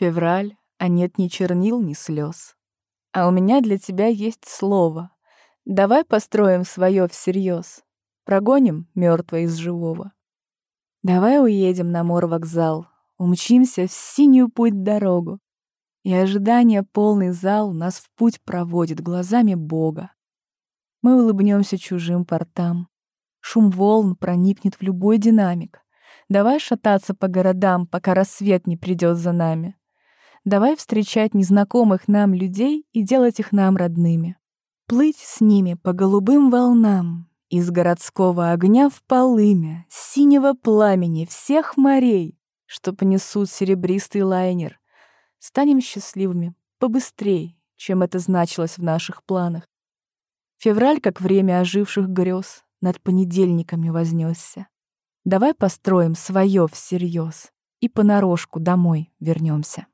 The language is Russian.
Февраль, а нет ни чернил, ни слез. А у меня для тебя есть слово. Давай построим свое всерьез. Прогоним мертвое из живого. Давай уедем на мор-вокзал, умчимся в синюю путь-дорогу. И ожидание полный зал нас в путь проводит глазами Бога. Мы улыбнемся чужим портам. Шум волн проникнет в любой динамик. Давай шататься по городам, пока рассвет не придет за нами. Давай встречать незнакомых нам людей и делать их нам родными. Плыть с ними по голубым волнам, из городского огня в полымя, синего пламени всех морей, что понесут серебристый лайнер. Станем счастливыми побыстрей, чем это значилось в наших планах. Февраль, как время оживших грез, над понедельниками вознесся. Давай построим свое всерьез и понарошку домой вернемся.